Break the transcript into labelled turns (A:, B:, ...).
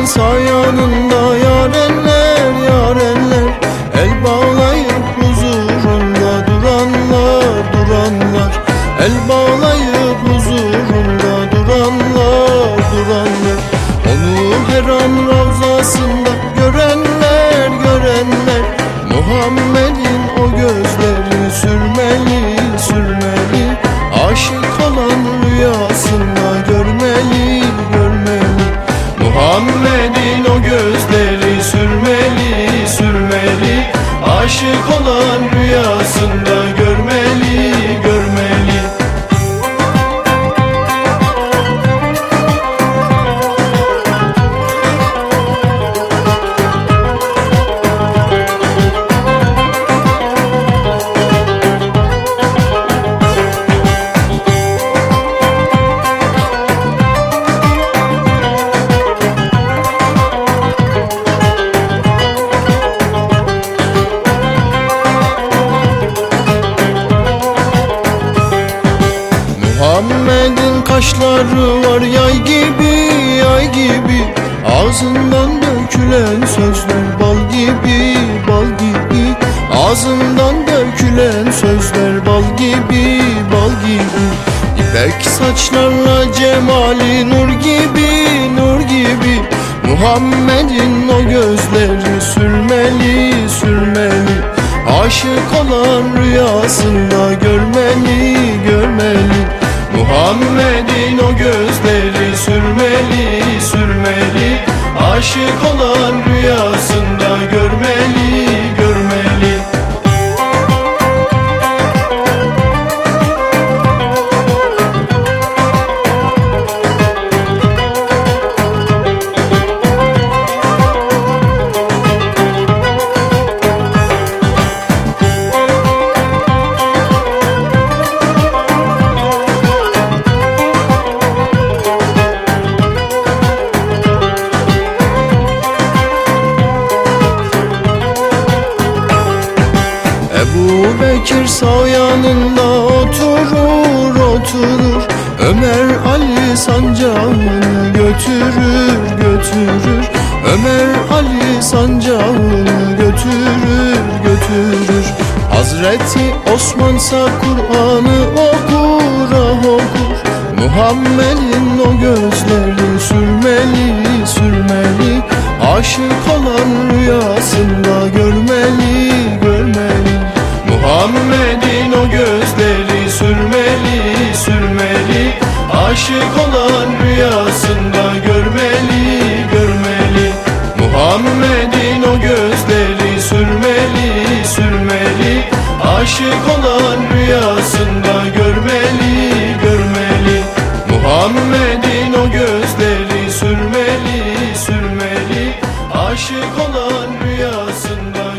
A: Bekir sayanında yarenler yarenler El bağlayıp huzurunda duranlar duranlar. El bağlayıp huzurunda duranlar duranlar. Onu her an ravzasında görenler görenler. Muhammed'in o gözleri sürmeli sürmeli. Aşık olan rüyasında kaşları var yay gibi yay gibi. Ağzından dökülen sözler bal gibi bal gibi. Ağzından dökülen sözler bal gibi bal gibi. İpek saçlarla cemali nur gibi nur gibi. Muhammed'in o gözleri sürmeli sürmeli. Aşık olan rüyasında görmeli görmeli. Gözleri sürmeli sürmeli Aşık olan rüyasında Bekir sağ yanında oturur oturur. Ömer Ali sancağını götürür götürür. Ömer Ali sancağını götürür götürür. Hazreti Osmansa Kur'an'ı okur ah okur. Muhammed'in o gözleri sürmeli sürmeli. Aşık olan rüyasında sürmeli sürmeli Aşık olan rüyasında görmeli görmeli. Muhammed'in o gözleri sürmeli sürmeli. Aşık olan rüyasında görmeli görmeli. Muhammed'in o gözleri sürmeli sürmeli. Aşık olan rüyasında